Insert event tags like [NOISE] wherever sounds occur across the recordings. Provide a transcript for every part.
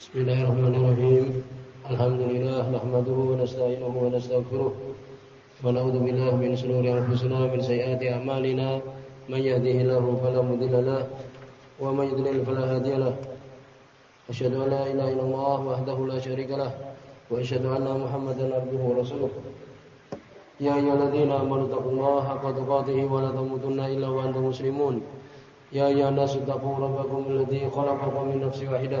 بسم الله الرحمن الرحيم. الحمد لله نحمده ونستعينه ونستغفره ونعوذ بالله من شرور أنفسنا ومن سيئات أعمالنا. من يهده الله فلا مضل له ومن يضلل فلا هادي له. أشهد أن لا إله إلا الله وحده لا شريك له وأشهد أن محمدا عبده ورسوله. يا أيها الذين آمنوا اتقوا الله حق تقاته ولا تموتن إلا وأنتم مسلمون. يا أيها الناس اتقوا ربكم الذي خلقكم من نفس واحدة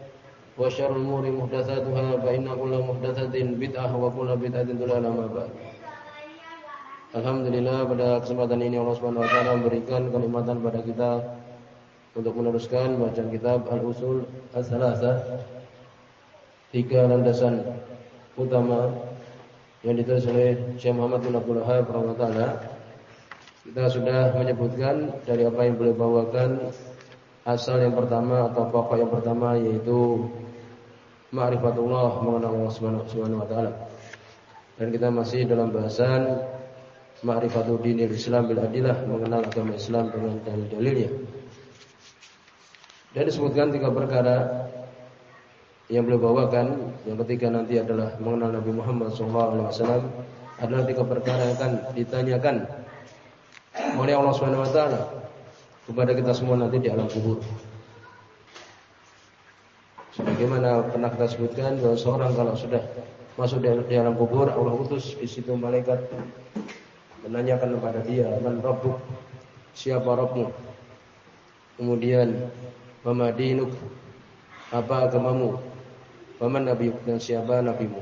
وشر الأمور محدثاتها فإن كل محدثة بدعة وكل بدعة ضلالة ما بعد Alhamdulillah pada kesempatan ini Allah Subhanahu wa taala memberikan kenikmatan pada kita untuk meneruskan bacaan kitab Al-Usul As-Salasah tiga landasan utama yang ditulis oleh Syekh Muhammad bin Abdul Wahab taala. Kita sudah menyebutkan dari apa yang beliau bawakan asal yang pertama atau pokok yang pertama yaitu ma'rifatullah mengenal Allah Subhanahu wa taala. Dan kita masih dalam bahasan ma'rifatul dinil Islam bil adillah mengenal agama Islam dengan dalil-dalilnya. Dan disebutkan tiga perkara yang beliau bawakan. Yang ketiga nanti adalah mengenal Nabi Muhammad SAW adalah tiga perkara yang akan ditanyakan oleh Allah Subhanahu Wa Taala kepada kita semua nanti di alam kubur. Sebagaimana pernah kita sebutkan bahwa seorang kalau sudah masuk di alam kubur Allah utus di situ malaikat menanyakan kepada dia man rabbuk? Siapa Rabbmu? Kemudian Mama dinuk? Apa agamamu? Paman nabi dan siapa nabimu?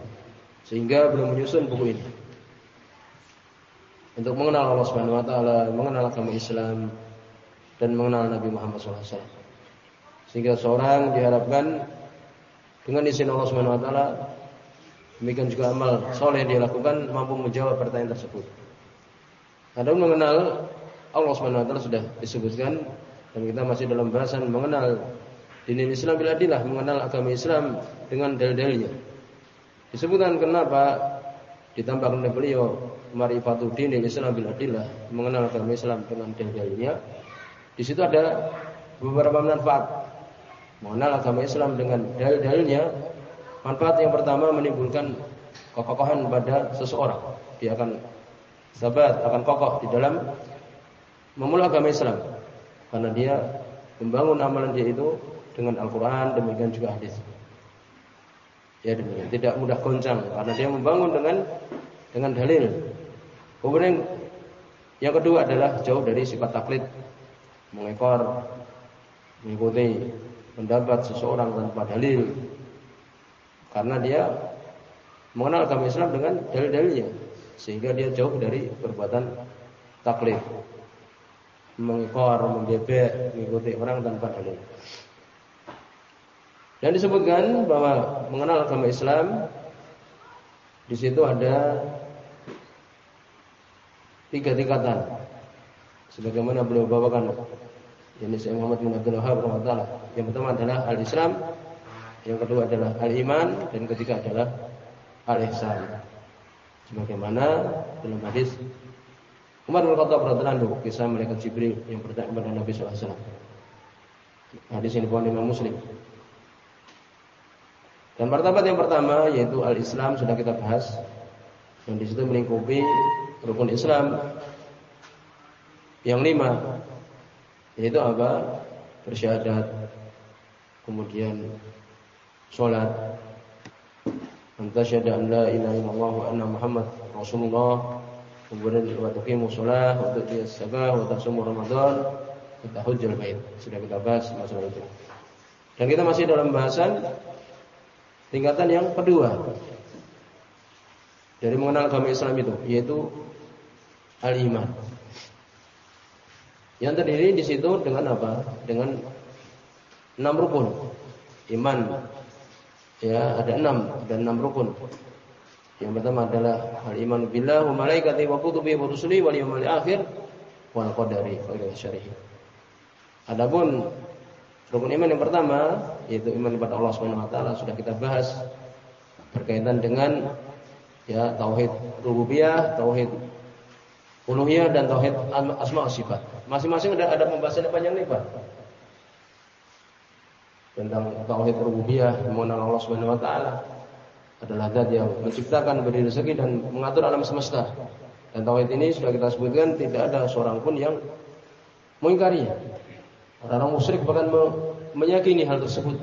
Sehingga belum menyusun buku ini. Untuk mengenal Allah subhanahu wa ta'ala Mengenal agama Islam Dan mengenal Nabi Muhammad SAW Sehingga seorang diharapkan Dengan izin Allah subhanahu wa ta'ala Demikian juga amal soleh dia lakukan Mampu menjawab pertanyaan tersebut Ada mengenal Allah subhanahu wa ta'ala sudah disebutkan dan kita masih dalam bahasan mengenal dinil Islam bila adilah, mengenal agama Islam dengan dalil-dalilnya. Disebutkan kenapa ditambahkan oleh beliau marifatu dinil Islam bila adilah, mengenal agama Islam dengan dalil-dalilnya. Di situ ada beberapa manfaat. Mengenal agama Islam dengan dalil-dalilnya, manfaat yang pertama menimbulkan kekokohan pada seseorang. Dia akan sabat, akan kokoh di dalam memulai agama Islam karena dia membangun amalan dia itu dengan Al-Quran demikian juga hadis. Ya demikian, tidak mudah goncang karena dia membangun dengan dengan dalil. Kemudian yang kedua adalah jauh dari sifat taklid, mengekor, mengikuti pendapat seseorang tanpa dalil. Karena dia mengenal agama Islam dengan dalil-dalilnya, sehingga dia jauh dari perbuatan taklid mengekor, membebek, mengikuti orang tanpa dalil. Dan disebutkan bahwa mengenal agama Islam di situ ada tiga tingkatan. Sebagaimana beliau bawakan ini Syekh Muhammad bin Abdul Wahab Yang pertama adalah al-Islam, yang kedua adalah al-iman dan ketiga adalah al-ihsan. Sebagaimana dalam hadis Umar bin Khattab radhiyallahu anhu kisah malaikat Jibril yang bertanya kepada Nabi sallallahu alaihi wasallam. Hadis ini dibawakan Imam Muslim. Dan martabat yang pertama yaitu al-Islam sudah kita bahas. Dan di situ melingkupi rukun Islam yang lima yaitu apa? Bersyahadat, kemudian sholat, antasyhadu an la ilaha illallah wa anna Muhammad Rasulullah kemudian wa tuqimu shalah wa tu'tiyas zakah wa tasumu ramadan wa tahujjul bait. Sudah kita bahas masalah itu. Dan kita masih dalam bahasan tingkatan yang kedua dari mengenal agama Islam itu yaitu al-iman. Yang terdiri di situ dengan apa? Dengan enam rukun. Iman ya ada enam dan enam rukun. Yang pertama adalah hal iman billah wa malaikati wa kutubi wa rusuli wal yawmil akhir wal qadari khairi syarih. Adapun rukun iman yang pertama yaitu iman kepada Allah taala sudah kita bahas berkaitan dengan ya tauhid rububiyah, tauhid uluhiyah dan tauhid asma wa sifat. Masing-masing ada ada pembahasan yang panjang lebar. Tentang tauhid rububiyah mengenal Allah Subhanahu wa taala, adalah zat yang menciptakan, beri rezeki dan mengatur alam semesta. Dan tauhid ini sudah kita sebutkan tidak ada seorang pun yang mengingkarinya. Orang-orang musyrik bahkan meyakini hal tersebut.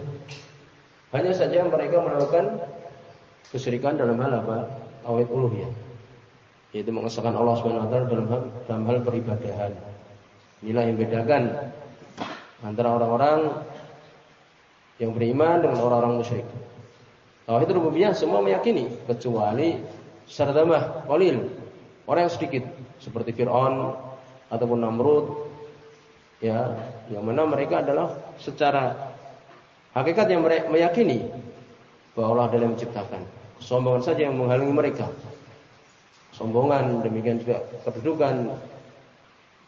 Hanya saja mereka melakukan kesyirikan dalam hal apa? Tauhid uluhiyah. Yaitu mengesahkan Allah Subhanahu wa taala dalam hal dalam hal peribadahan. Inilah yang membedakan antara orang-orang yang beriman dengan orang-orang musyrik. Tauhid rububiyah semua meyakini kecuali sardamah qalil, orang yang sedikit seperti Firaun ataupun Namrud ya, yang mana mereka adalah secara hakikat yang mereka meyakini bahwa Allah yang menciptakan. Kesombongan saja yang menghalangi mereka. Sombongan demikian juga kedudukan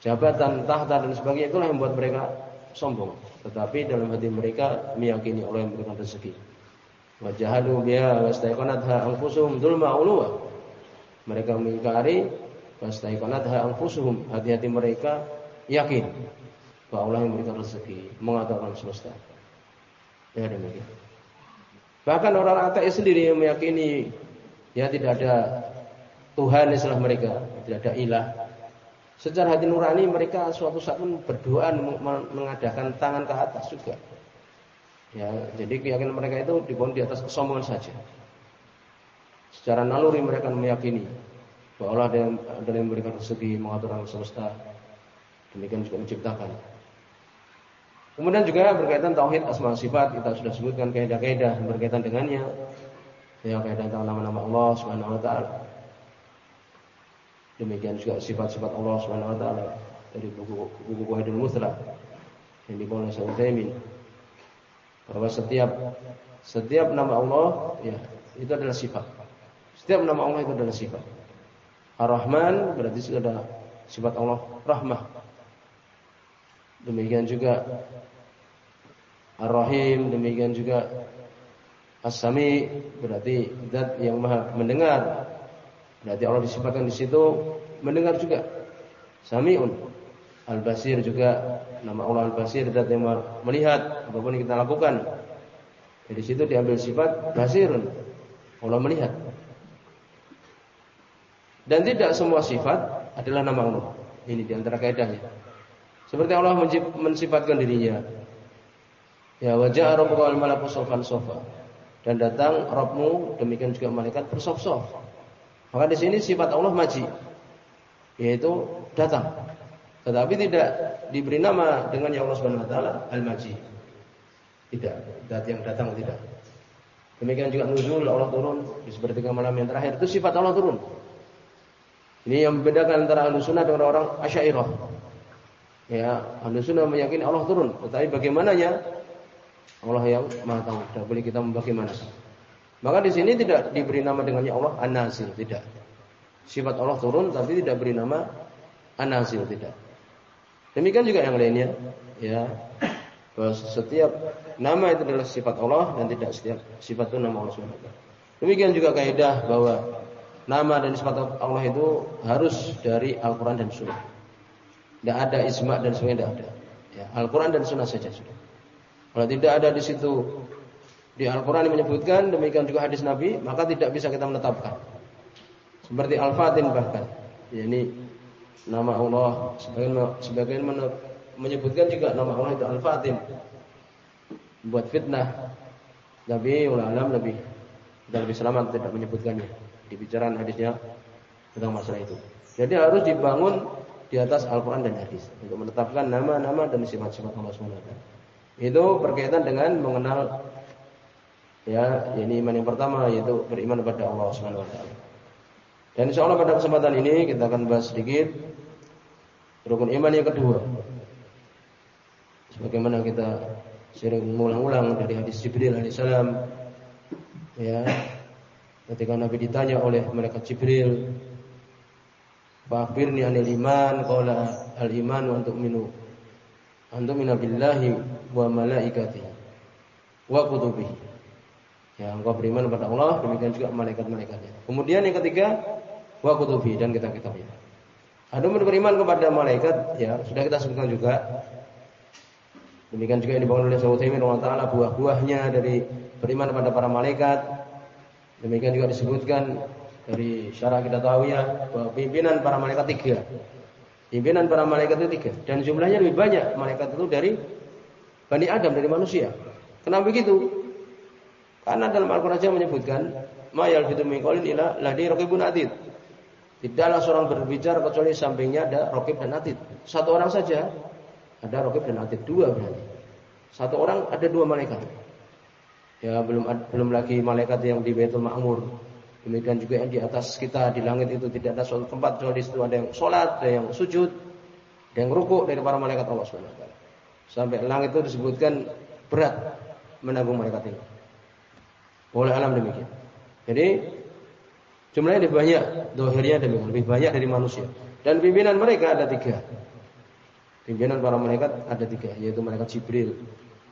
jabatan, tahta dan sebagainya itulah yang membuat mereka sombong. Tetapi dalam hati mereka meyakini Allah yang memberikan rezeki. Wajahadu biha wastaiqanatha anfusuhum dzulma ulwa. Mereka mengingkari wastaiqanatha anfusuhum. Hati-hati mereka yakin bahwa Allah yang memberikan rezeki, mengatakan semesta. Ya demikian. Bahkan orang ateis sendiri yang meyakini ya tidak ada Tuhan istilah mereka, tidak ada ilah. Secara hati nurani mereka suatu saat pun berdoa mengadakan tangan ke atas juga. Ya, jadi keyakinan mereka itu dibangun di atas kesombongan saja. Secara naluri mereka meyakini bahwa Allah yang, yang memberikan rezeki, mengatur alam semesta, demikian juga menciptakan. Kemudian juga berkaitan tauhid asma sifat kita sudah sebutkan kaidah-kaidah berkaitan dengannya. Ya kaidah tentang nama-nama Allah Subhanahu wa taala. Demikian juga sifat-sifat Allah Subhanahu wa taala dari buku buku Qaidul Muthla yang dibawa oleh Utsaimin bahwa setiap setiap nama Allah ya itu adalah sifat. Setiap nama Allah itu adalah sifat. Ar-Rahman berarti sudah sifat Allah rahmah. Demikian juga Ar-Rahim, demikian juga As-Sami berarti zat yang Maha mendengar. Berarti Allah disifatkan di situ mendengar juga. Samiun. Al-Basir juga nama Allah Al-Basir zat yang melihat apa pun yang kita lakukan. Dari situ diambil sifat basirun. Allah melihat. Dan tidak semua sifat adalah nama Allah. Ini di antara kaidahnya. Seperti Allah mensifatkan dirinya. Ya wajah rabbuka wal malaku sofan sofa. Dan datang Rabbmu demikian juga malaikat bersof-sof. Maka di sini sifat Allah maji yaitu datang. Tetapi tidak diberi nama dengan yang Allah Subhanahu wa taala Al-Maji. Tidak, dat yang datang tidak. Demikian juga nuzul Allah turun di sepertiga malam yang terakhir itu sifat Allah turun. Ini yang membedakan antara ahlu sunnah dengan orang asyairah. Ya, ahlu sunnah meyakini Allah turun, tetapi bagaimananya Allah yang maha tahu. Tidak boleh kita bagaimana. Maka di sini tidak diberi nama dengannya Allah An-Nazil, tidak. Sifat Allah turun tapi tidak beri nama An-Nazil, tidak. Demikian juga yang lainnya, ya. Bahwa setiap nama itu adalah sifat Allah dan tidak setiap sifat itu nama Allah SWT. Demikian juga kaidah bahwa nama dan sifat Allah itu harus dari Al-Quran dan Sunnah. Tidak ada isma dan sebagainya tidak ada. Ya, Al-Quran dan Sunnah saja sudah. Kalau tidak ada di situ di Al-Quran menyebutkan demikian juga hadis Nabi, maka tidak bisa kita menetapkan. Seperti Al-Fatin bahkan. Ini nama Allah sebagian sebagian menyebutkan juga nama Allah itu Al-Fatin buat fitnah Nabi ulama lebih dan lebih selamat tidak menyebutkannya di bicaraan hadisnya tentang masalah itu. Jadi harus dibangun di atas Al-Quran dan hadis untuk menetapkan nama-nama dan sifat-sifat Allah SWT. Itu berkaitan dengan mengenal ya ini iman yang pertama yaitu beriman kepada Allah SWT. Dan insya Allah pada kesempatan ini kita akan bahas sedikit rukun iman yang kedua. Sebagaimana kita sering mengulang-ulang dari hadis Jibril alaihissalam, ya, Ketika Nabi ditanya oleh malaikat Jibril, "Fakbirni anil iman?" Qala al-iman wa tu'minu antum billahi wa malaikatihi wa kutubihi. Ya, engkau beriman kepada Allah, demikian juga malaikat-malaikatnya. Kemudian yang ketiga, wa kutubi dan kitab-kitabnya. Ada beriman kepada malaikat, ya sudah kita sebutkan juga. Demikian juga yang dibangun oleh Syaikhul Allah Taala buah-buahnya dari beriman kepada para malaikat. Demikian juga disebutkan dari syarah kita tahu ya bahwa pimpinan para malaikat tiga. Pimpinan para malaikat itu tiga dan jumlahnya lebih banyak malaikat itu dari Bani Adam dari manusia. Kenapa begitu? Karena dalam Al-Qur'an menyebutkan mayal fitu min qaulin ila ladi raqibun atid. Tidaklah seorang berbicara kecuali sampingnya ada rokib dan atid. Satu orang saja ada rokib dan atid dua berarti. Satu orang ada dua malaikat. Ya belum belum lagi malaikat yang di Baitul Ma'mur. Demikian juga yang di atas kita di langit itu tidak ada suatu tempat kecuali di situ ada yang sholat, ada yang sujud, ada yang rukuk dari para malaikat Allah Subhanahu Sampai langit itu disebutkan berat menanggung malaikat ini. Oleh alam demikian. Jadi Jumlahnya lebih banyak, dohirnya demikian, lebih banyak dari manusia. Dan pimpinan mereka ada tiga. Pimpinan para malaikat ada tiga, yaitu malaikat Jibril,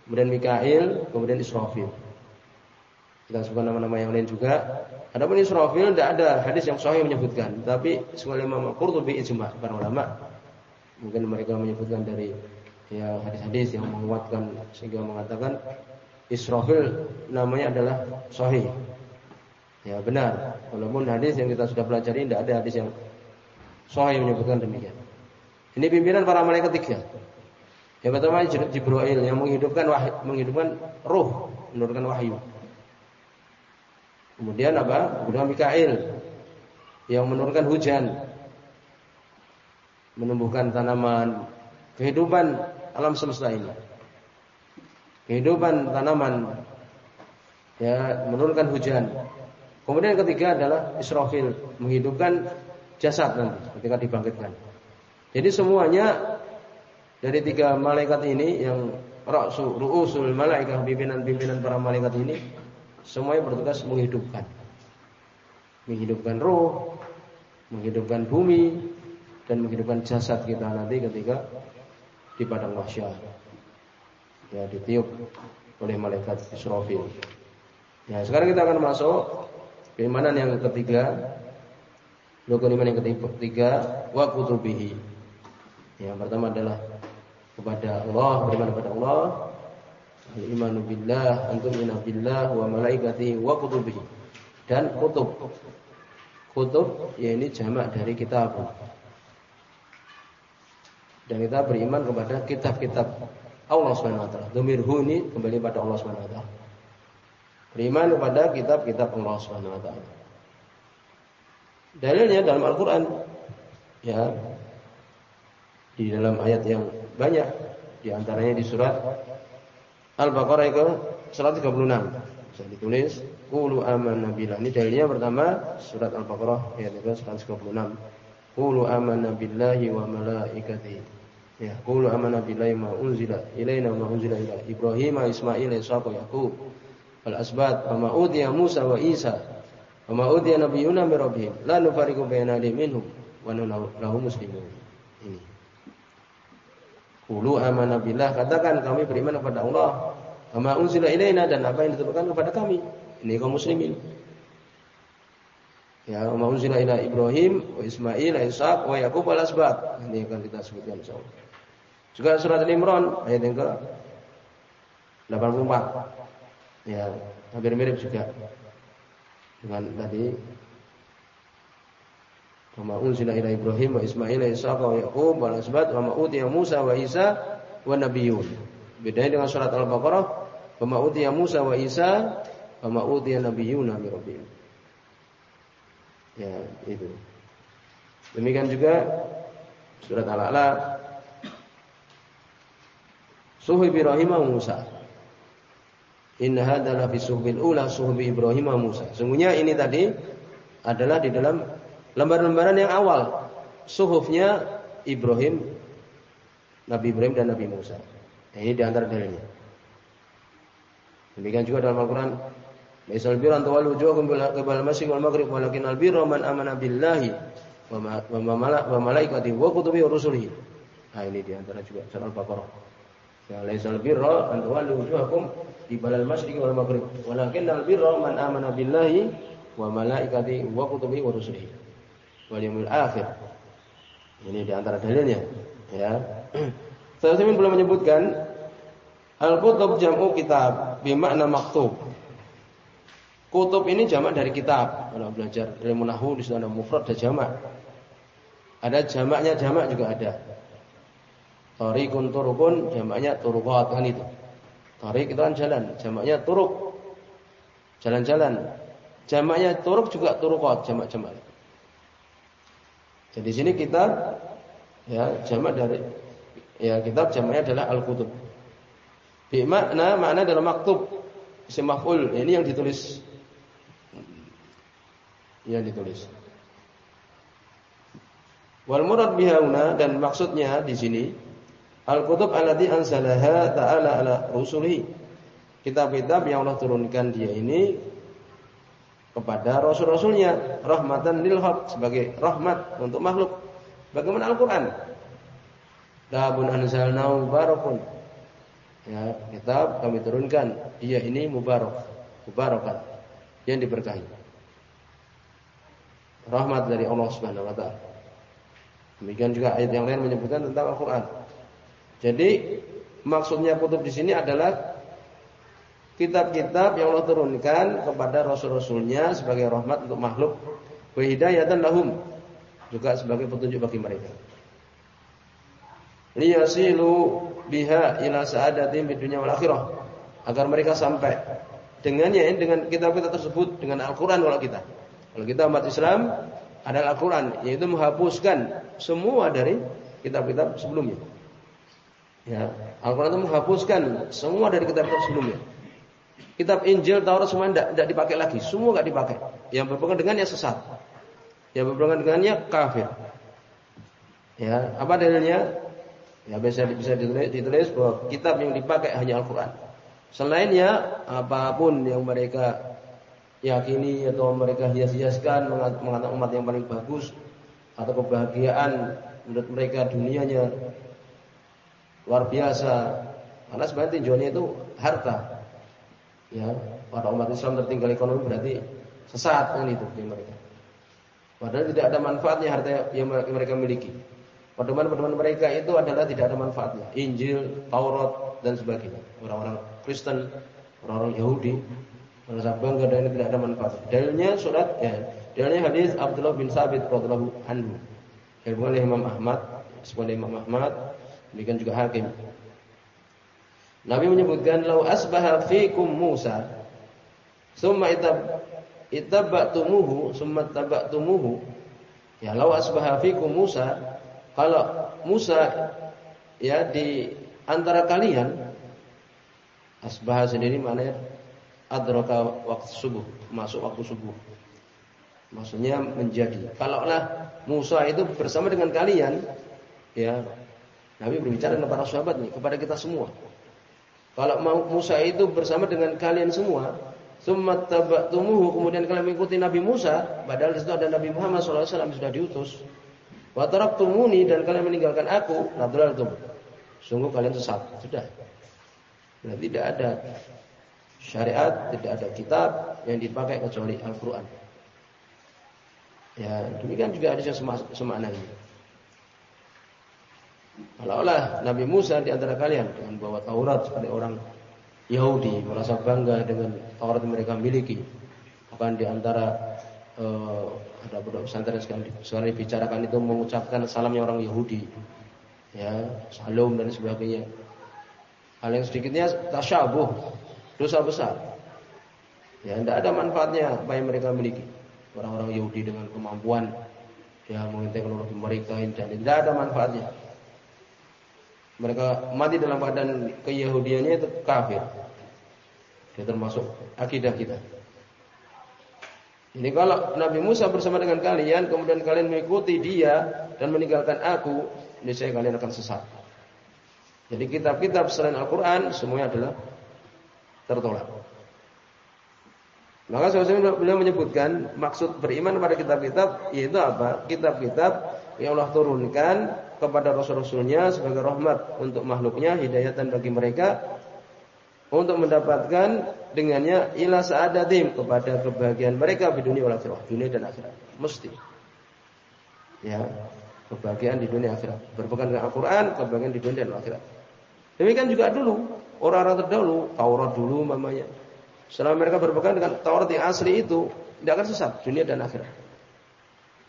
kemudian Mikail, kemudian Israfil. Kita sebut nama-nama yang lain juga. Adapun Israfil tidak ada hadis yang sahih menyebutkan, tapi semua Imam Qurtubi ijma para ulama. Mungkin mereka menyebutkan dari ya hadis-hadis yang menguatkan sehingga mengatakan Israfil namanya adalah sahih. Ya benar. Walaupun hadis yang kita sudah pelajari tidak ada hadis yang sahih menyebutkan demikian. Ini pimpinan para malaikat tiga. Yang pertama Jibril yang menghidupkan wahyu, menghidupkan ruh, menurunkan wahyu. Kemudian apa? Kemudian Mikail yang menurunkan hujan, menumbuhkan tanaman, kehidupan alam semesta ini. Kehidupan tanaman ya menurunkan hujan, Kemudian yang ketiga adalah Israfil menghidupkan jasad nanti ketika dibangkitkan. Jadi semuanya dari tiga malaikat ini yang Ra'su ru'usul malaikat pimpinan-pimpinan para malaikat ini semuanya bertugas menghidupkan. Menghidupkan roh, menghidupkan bumi dan menghidupkan jasad kita nanti ketika di padang mahsyar. Ya ditiup oleh malaikat Israfil. Ya, sekarang kita akan masuk Keimanan yang ketiga, rukun iman yang ketiga, wa kutubihi. Yang pertama adalah kepada Allah, beriman kepada Allah. Al-imanu billah, antum billah wa malaikatihi wa kutubihi. Dan kutub. Kutub ya ini jamak dari kitab. Dan kita beriman kepada kitab-kitab Allah Subhanahu wa taala. Dhamir ini kembali pada Allah Subhanahu wa taala. Beriman kepada kitab-kitab Allah Subhanahu wa taala. Dalilnya dalam Al-Qur'an ya di dalam ayat yang banyak di antaranya di surat Al-Baqarah ke 136. Bisa ditulis qulu amanna billah. Ini dalilnya pertama surat Al-Baqarah ayat ke 136. Qulu amanna billahi wa malaikatihi. Ya, qulu amanna billahi ma unzila ilaina ma unzila ila Ibrahim, Ismail, Ishaq, Yaqub. Wal asbat wa ma utiya Musa wa Isa wa ma utiya nabiyuna min rabbihim. La nufariqu baina minhum wa lahu muslimun. Ini. Qulu amanna billah katakan kami beriman kepada Allah. Wa ma unzila ilaina dan apa yang diturunkan kepada kami. Ini kaum muslimin Ya, wa unzila ila Ibrahim wa Ismail, Ishaq wa Yaqub wal asbat. Ini akan kita sebutkan insyaallah. Juga surat Al-Imran ayat yang ke 84. Ya, hampir mirip juga dengan tadi Wa unzila ila Ibrahim wa Ismail wa Ishaq wa Yaqub wa asbat wa ma'utiya Musa wa Isa wa nabiyyun. Bedanya dengan surat Al-Baqarah, wa ma'utiya Musa wa Isa wa ma'utiya nabiyyuna min rabbihim. Ya, itu. Demikian juga surat Al-A'la Suhib Ibrahim Musa. Inna hadalah fi suhbil ula suhbi Ibrahim Musa. Sungguhnya ini tadi adalah di dalam lembaran-lembaran yang awal. Suhufnya Ibrahim, Nabi Ibrahim dan Nabi Musa. Ini di antara dalilnya. Demikian juga dalam Al-Quran Laisal birra an tuwallu wujuhakum qibala al-masyriq wal maghrib walakin al-birra man amana billahi wa malaikatihi wa kutubihi wa rusulihi. Nah ini di antara juga surah Al-Baqarah. Ya laisal birra an tuwallu wujuhakum qibala al-masyriq wal maghrib walakin al-birra man amana billahi wa malaikatihi wa kutubihi wa rusulihi. Wal akhir. Ini di antara dalilnya. Ya. Saya belum menyebutkan al-kutub jam'u kitab bimakna maktub. Kutub ini jamak dari kitab. Kalau belajar ilmu nahu di ada mufrad ada jamak. Ada jamaknya jamak juga ada. Tariqun turukun jamaknya turuqat kan itu. Tariq itu kan jalan, jamaknya turuk. Jalan-jalan. Jamaknya turuk juga turuqat jamak-jamak. Jadi sini kita ya jamak dari ya kitab jamaknya adalah al-kutub. Bi makna makna dalam maktub isim maf'ul. Ini yang ditulis yang ditulis. Wal murad bihauna dan maksudnya di sini al-kutub allati ansalaha ta'ala ala rusulihi. Kitab-kitab yang Allah turunkan dia ini kepada rasul-rasulnya rahmatan lil sebagai rahmat untuk makhluk. Bagaimana Al-Qur'an? Kitabun anzalnahu barakun. Ya, kitab kami turunkan, dia ini mubarak, mubarakan yang diberkahi rahmat dari Allah Subhanahu wa taala. Demikian juga ayat yang lain menyebutkan tentang Al-Qur'an. Jadi maksudnya kutub di sini adalah kitab-kitab yang Allah turunkan kepada rasul-rasulnya sebagai rahmat untuk makhluk wa hidayatan lahum juga sebagai petunjuk bagi mereka. Liyasilu biha ila sa'adatin di dunia wal akhirah agar mereka sampai dengannya dengan kitab-kitab tersebut dengan Al-Qur'an kalau kita kalau kita umat Islam adalah Al-Quran, yaitu menghapuskan semua dari kitab-kitab sebelumnya. Ya, Al-Quran itu menghapuskan semua dari kitab-kitab sebelumnya. Kitab Injil, Taurat semua tidak, tidak dipakai lagi, semua tidak dipakai. Yang berpegang dengannya sesat, yang berpegang dengannya kafir. Ya, apa dalilnya? Ya bisa bisa ditulis, ditulis bahwa kitab yang dipakai hanya Al-Quran. Selainnya apa pun yang mereka yakini atau mereka hias-hiaskan mengatakan umat yang paling bagus atau kebahagiaan menurut mereka dunianya. Luar biasa. Karena sebenarnya tinjauannya itu harta. Ya pada umat Islam tertinggal ekonomi berarti sesat kan itu yang mereka. Padahal tidak ada manfaatnya harta yang mereka miliki. Pedoman-pedoman mereka itu adalah tidak ada manfaatnya. Injil, Taurat dan sebagainya. Orang-orang Kristen orang-orang Yahudi merasa bangga dan ini tidak ada manfaat. Dalilnya surat ya, dalilnya hadis Abdullah bin Sabit radhiyallahu anhu. Diriwayatkan oleh Imam Ahmad, sebagai Imam Ahmad, demikian juga Hakim. Nabi menyebutkan lau asbaha fikum Musa summa itab itabbatumuhu summa tabatumuhu ya lau asbaha fikum Musa kalau Musa ya di antara kalian asbaha sendiri maknanya adraka waktu subuh, masuk waktu subuh. Maksudnya menjadi. Kalaulah Musa itu bersama dengan kalian, ya Nabi berbicara dengan para sahabat nih, kepada kita semua. Kalau mau Musa itu bersama dengan kalian semua, summa tabatumuhu kemudian kalian mengikuti Nabi Musa, padahal di situ ada Nabi Muhammad SAW sudah diutus. Wa taraktumuni dan kalian meninggalkan aku, itu Sungguh kalian sesat. Sudah. Berarti tidak ada syariat, tidak ada kitab yang dipakai kecuali Al-Quran. Ya, demikian juga ada yang semakna ini. Kalau-olah Nabi Musa di antara kalian dengan bawa Taurat seperti orang Yahudi merasa bangga dengan Taurat mereka miliki. Bahkan di antara uh, ada pondok pesantren sekarang, sekarang dibicarakan itu mengucapkan salamnya orang Yahudi. Ya, salam dan sebagainya. Hal yang sedikitnya tasyabuh dosa besar. Ya, tidak ada manfaatnya apa yang mereka miliki. Orang-orang Yahudi dengan kemampuan ya mengintai teknologi mereka dan tidak ada manfaatnya. Mereka mati dalam keadaan keyahudiannya itu kafir. Dia termasuk akidah kita. Ini kalau Nabi Musa bersama dengan kalian, kemudian kalian mengikuti dia dan meninggalkan aku, niscaya kalian akan sesat. Jadi kitab-kitab selain Al-Quran semuanya adalah tertolak. Maka sebenarnya beliau menyebutkan maksud beriman kepada kitab-kitab yaitu apa? Kitab-kitab yang Allah turunkan kepada rasul-rasulnya sebagai rahmat untuk makhluknya, hidayatan bagi mereka untuk mendapatkan dengannya ila sa'adatim kepada kebahagiaan mereka di dunia dunia dan akhirat. Mesti. Ya, kebahagiaan di dunia akhirat. Berpegang dengan Al-Qur'an, kebahagiaan di dunia dan akhirat. Demikian juga dulu orang-orang terdahulu, Taurat dulu mamanya Selama mereka berpegang dengan Taurat yang asli itu, tidak akan sesat dunia dan akhirat.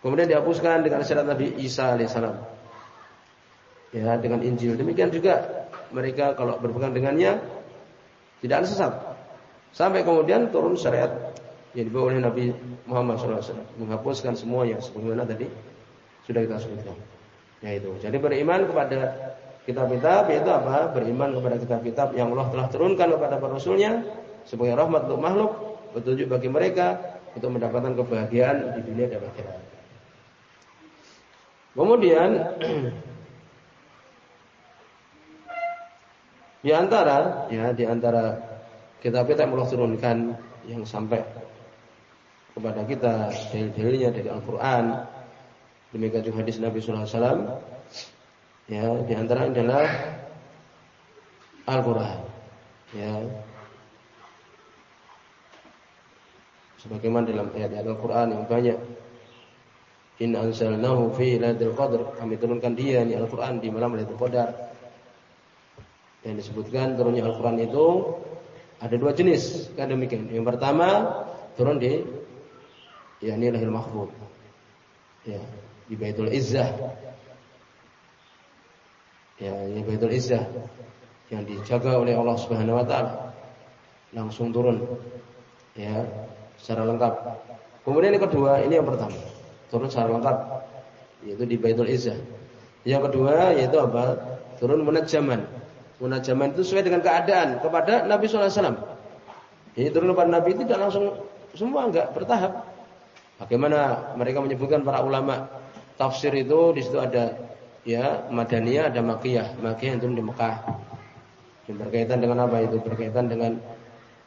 Kemudian dihapuskan dengan syarat Nabi Isa alaihissalam. Ya, dengan Injil. Demikian juga mereka kalau berpegang dengannya tidak akan sesat. Sampai kemudian turun syariat yang dibawa oleh Nabi Muhammad SAW menghapuskan semuanya sebagaimana tadi sudah kita sebutkan. Yaitu jadi beriman kepada kitab-kitab yaitu apa? Beriman kepada kitab-kitab yang Allah telah turunkan kepada para rasulnya sebagai rahmat untuk makhluk, petunjuk bagi mereka untuk mendapatkan kebahagiaan di dunia dan akhirat. Kemudian [CLEARS THROAT] di antara ya di antara kitab-kitab yang Allah turunkan yang sampai kepada kita dalil-dalilnya dari Al-Qur'an demikian juga hadis Nabi sallallahu alaihi wasallam ya di antara adalah Al-Qur'an ya sebagaimana dalam ayat-ayat Al-Qur'an yang banyak In anzalnahu fi Lailatul Qadar. Kami turunkan dia ini Al-Qur'an di malam Lailatul Qadar. Dan disebutkan turunnya Al-Qur'an itu ada dua jenis. Kan demikian. Yang pertama turun di ya ini Lahil Mahfuz. Ya, di Baitul Izzah. Ya, ini Baitul Izzah yang dijaga oleh Allah Subhanahu wa taala. Langsung turun. Ya, secara lengkap. Kemudian yang kedua, ini yang pertama. Turun secara lengkap yaitu di Baitul Izzah. Yang kedua yaitu apa? Turun munajaman. Munajaman itu sesuai dengan keadaan kepada Nabi sallallahu alaihi wasallam. Ini turun kepada Nabi itu tidak langsung semua enggak bertahap. Bagaimana mereka menyebutkan para ulama tafsir itu di situ ada ya Madaniyah ada Makiyah. Makiyah turun di Mekah. Berkaitan dengan apa itu? Berkaitan dengan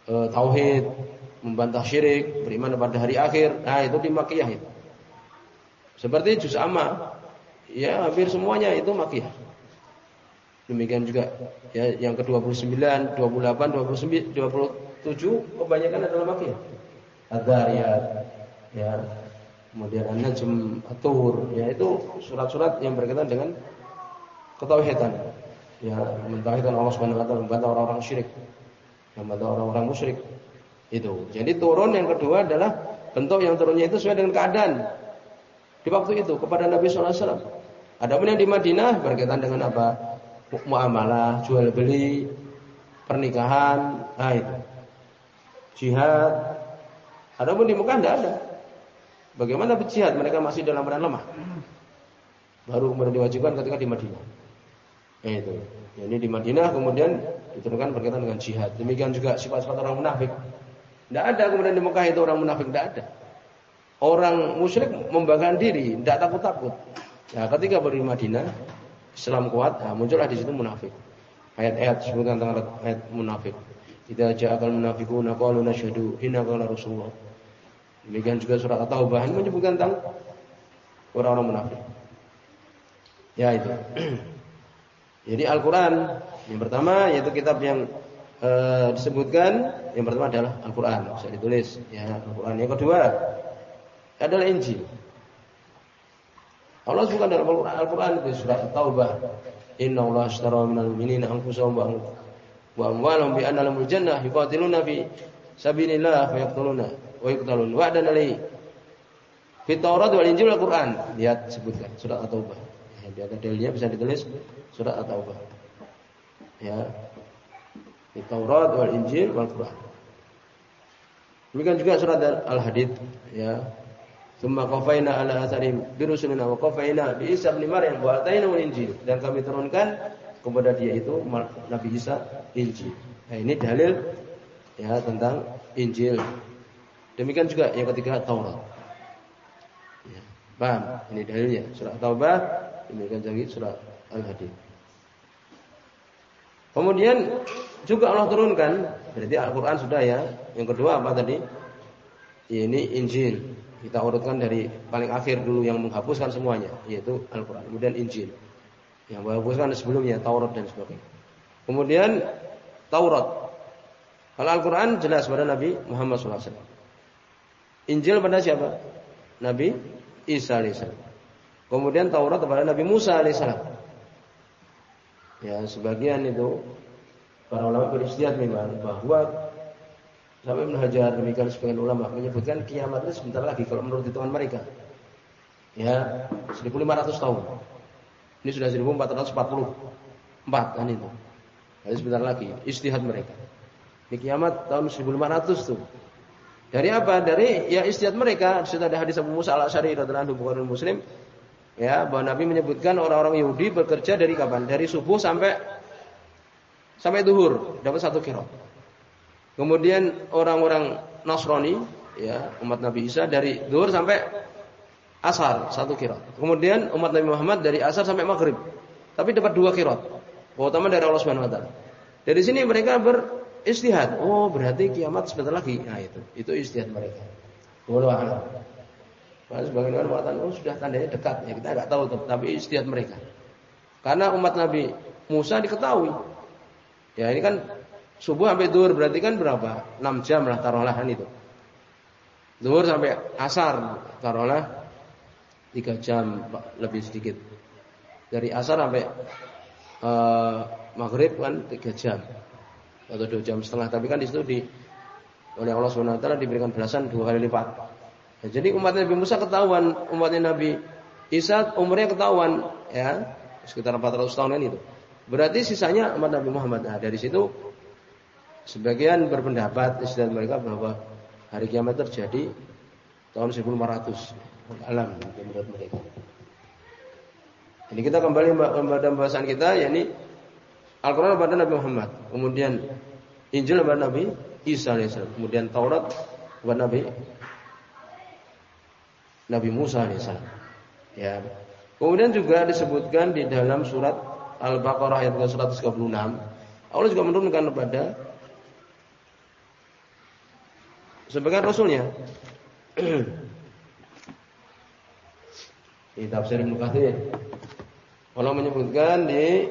e, tauhid, membantah syirik, beriman pada hari akhir. Nah, itu di Makiyah itu. Seperti juz amma, ya hampir semuanya itu makiyah. Demikian juga ya yang ke-29, 28, 29, 27 kebanyakan adalah makiyah. Ad-Dariyat ya. Kemudian An-Najm, At-Tur, ya itu surat-surat yang berkaitan dengan ketauhidan. Ya, mentauhidkan Allah Subhanahu wa taala, membantah orang-orang syirik, membantah orang-orang musyrik. Itu. Jadi turun yang kedua adalah bentuk yang turunnya itu sesuai dengan keadaan di waktu itu kepada Nabi SAW. Ada pun yang di Madinah berkaitan dengan apa? Muamalah, jual beli, pernikahan, nah itu. Jihad. Ada pun di Mekah tidak ada. Bagaimana berjihad? Mereka masih dalam keadaan lemah. Baru kemudian diwajibkan ketika di Madinah. Nah, itu. Ini di Madinah kemudian diturunkan berkaitan dengan jihad. Demikian juga sifat-sifat orang munafik. Tidak ada kemudian di Mekah itu orang munafik tidak ada. Orang musyrik membanggakan diri, tidak takut-takut. Ya, ketika beri Madinah, Islam kuat, nah, muncullah di situ munafik. Ayat-ayat sebutkan tentang ayat munafik. Kita ja'akal munafiquna qalu nashhadu innaka la rasulullah. Demikian juga surat At-Taubah menyebutkan tentang orang-orang munafik. Ya itu. [CLEARS THROAT] Jadi Al-Quran yang pertama yaitu kitab yang e, disebutkan yang pertama adalah Al-Quran bisa ditulis ya Al-Quran yang kedua adalah Injil. Allah sebutkan dalam Al-Quran di surat Taubah, Inna Allah ashtara minal mu'minina anfusahum wa amwalahum bi anna lahumul jannah yuqatiluna fi sabilillah fa wa yuqtalun wa'dan alaihi fi Taurat wal Injil Al-Quran. Lihat sebutkan surat At-Taubah. Ya, di atas dalilnya bisa ditulis surat At-Taubah. Ya. Di Taurat wal Injil wal Quran. Demikian juga surat Al-Hadid ya Summa qafaina ala asarim birusulina wa qafaina bi Isa bin Maryam wa ataina Injil dan kami turunkan kepada dia itu Nabi Isa Injil. Nah, ini dalil ya tentang Injil. Demikian juga yang ketiga Taurat. Ya, paham? Ini dalilnya surat Taubah, demikian juga surat Al-Hadid. Kemudian juga Allah turunkan, berarti Al-Qur'an sudah ya. Yang kedua apa tadi? ini Injil. Kita urutkan dari paling akhir dulu yang menghapuskan semuanya, yaitu Al-Quran. Kemudian Injil. Yang menghapuskan sebelumnya Taurat dan sebagainya. Kemudian Taurat. Kalau Al-Quran jelas pada Nabi Muhammad SAW. Injil pada siapa? Nabi Isa AS. Kemudian Taurat kepada Nabi Musa AS. Ya, sebagian itu para ulama beristihad memang bahwa Sampai Ibn Hajar demikian sebagian ulama menyebutkan kiamat itu sebentar lagi kalau menurut hitungan mereka. Ya, 1500 tahun. Ini sudah 1444 kan itu. Jadi sebentar lagi istihad mereka. Ini kiamat tahun 1500 tuh. Dari apa? Dari ya istihad mereka. Sudah ada hadis Abu Musa Al-Asy'ari radhiyallahu anhu Muslim ya bahwa Nabi menyebutkan orang-orang Yahudi bekerja dari kapan? Dari subuh sampai sampai duhur dapat satu kilo. Kemudian orang-orang Nasrani, ya umat Nabi Isa dari Duhur sampai Asar satu kirot. Kemudian umat Nabi Muhammad dari Asar sampai Maghrib. Tapi dapat dua kirot. Terutama dari Allah Subhanahu Wa Taala. Dari sini mereka beristihad. Oh berarti kiamat sebentar lagi. Nah itu, itu istihad mereka. Wallahu a'lam. Nah, sebagian orang mengatakan, oh sudah tandanya dekat. Ya kita nggak tahu, tapi istihad mereka. Karena umat Nabi Musa diketahui. Ya ini kan Subuh sampai duhur berarti kan berapa? 6 jam lah taruhlah kan itu. Duhur sampai asar taruhlah 3 jam lebih sedikit. Dari asar sampai uh, maghrib kan 3 jam atau 2 jam setengah. Tapi kan di situ di oleh Allah Subhanahu wa taala diberikan belasan dua kali lipat. Ya, jadi umat Nabi Musa ketahuan, umatnya Nabi Isa umurnya ketahuan ya, sekitar 400 tahun kan itu. Berarti sisanya umat Nabi Muhammad. Nah, dari situ Sebagian berpendapat istilah mereka bahwa hari kiamat terjadi tahun 1500 alam menurut mereka. Jadi kita kembali pada pembahasan kita yakni Al-Qur'an pada Nabi Muhammad, kemudian Injil pada Nabi Isa kemudian Taurat pada Nabi Nabi Musa. Ya. Kemudian juga disebutkan di dalam surat Al-Baqarah ayat 136 Allah juga menurunkan kepada sebagai rasulnya. [CLEARS THROAT] di tafsir Ibnu menyebutkan di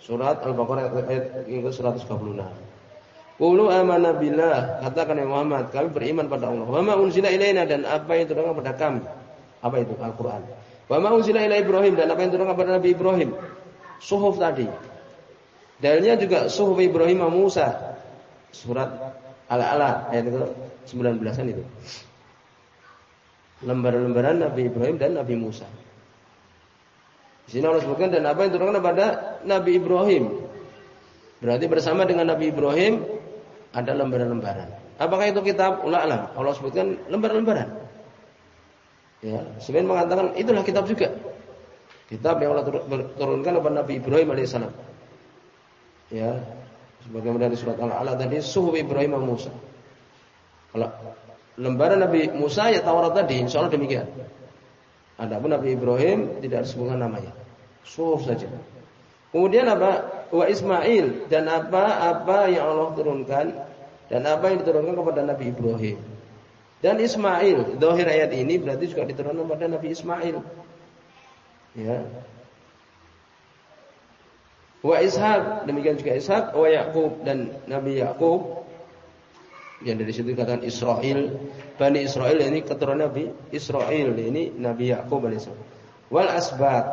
surat Al-Baqarah ayat ke-126. Qulu amanna billah, katakan ya Muhammad, kami beriman pada Allah. Wa ma unzila ilaina dan apa yang turunkan pada kami. Apa itu Al-Qur'an. Wa ma unzila ila Ibrahim dan apa yang turunkan pada Nabi Ibrahim. Suhuf tadi. Dalilnya juga suhuf Ibrahim Musa. Surat Al-Ala ayat itu 19-an itu. Lembaran-lembaran Nabi Ibrahim dan Nabi Musa. Di sini Allah sebutkan dan apa yang turunkan kepada Nabi Ibrahim. Berarti bersama dengan Nabi Ibrahim ada lembaran-lembaran. Apakah itu kitab? Ulah Allah sebutkan lembaran-lembaran. Ya, sebenarnya mengatakan itulah kitab juga. Kitab yang Allah turunkan kepada Nabi Ibrahim alaihissalam. Ya, Sebagaimana dari surat Al-Ala tadi, suhu Ibrahim dan Musa. Kalau lembaran Nabi Musa ya Taurat tadi, insya Allah demikian. Adapun Nabi Ibrahim tidak disebutkan namanya. Suhuf saja. Kemudian apa? Wa Ismail dan apa-apa yang Allah turunkan dan apa yang diturunkan kepada Nabi Ibrahim. Dan Ismail, dohir ayat ini berarti juga diturunkan kepada Nabi Ismail. Ya, Wa Ishak, demikian juga Ishak, wa Yakub dan Nabi Yakub. Yang dari situ dikatakan Israel, Bani Israel ini keturunan Nabi Israel, ini Nabi Yakub alaihissalam. Wal Asbat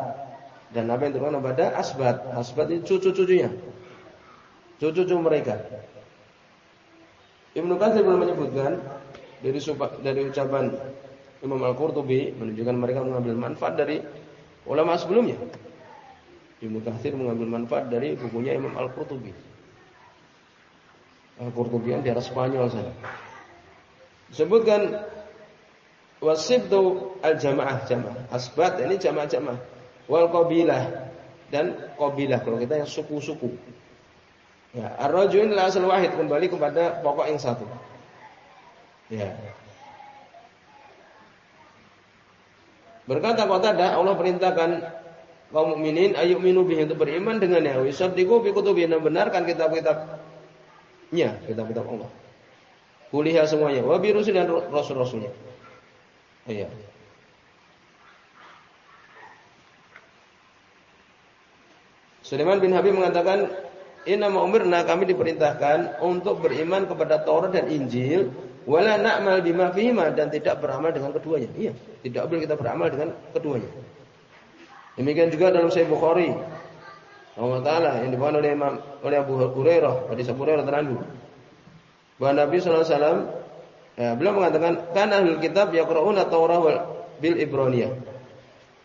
dan apa yang turun pada Asbat. Asbat ini cucu-cucunya. Cucu-cucu mereka. Ibnu Katsir belum menyebutkan dari dari ucapan Imam Al-Qurtubi menunjukkan mereka mengambil manfaat dari ulama sebelumnya. Ibnu Katsir mengambil manfaat dari bukunya Imam Al-Qurtubi. Al-Qurtubi di arah Spanyol sana. Disebutkan wasibtu al-jamaah jamaah. Asbat ini jamaah-jamaah. Wal qabilah dan qabilah kalau kita yang suku-suku. Ya, ar-rajul asal wahid kembali kepada pokok yang satu. Ya. Berkata Qatadah Allah perintahkan kaum mukminin minu bihi untuk beriman dengannya wa yusaddiqu bi dan benarkan kitab-kitabnya, kitab-kitab Allah. Kuliah semuanya. Wa bi rusul dan rasul-rasulnya. Iya. Sulaiman bin Habib mengatakan, "Inna umirna kami diperintahkan untuk beriman kepada Taurat dan Injil, wala na'mal bima fihima dan tidak beramal dengan keduanya." Iya, tidak boleh kita beramal dengan keduanya. Demikian juga dalam Sahih Bukhari. Allah Taala yang dibawa oleh Imam oleh Abu Hurairah, hadis Abu Hurairah teranggu. Bahwa Nabi sallallahu alaihi wasallam ya, beliau mengatakan, "Kan ahlul kitab yaqra'una Taurah bil Ibroniyah."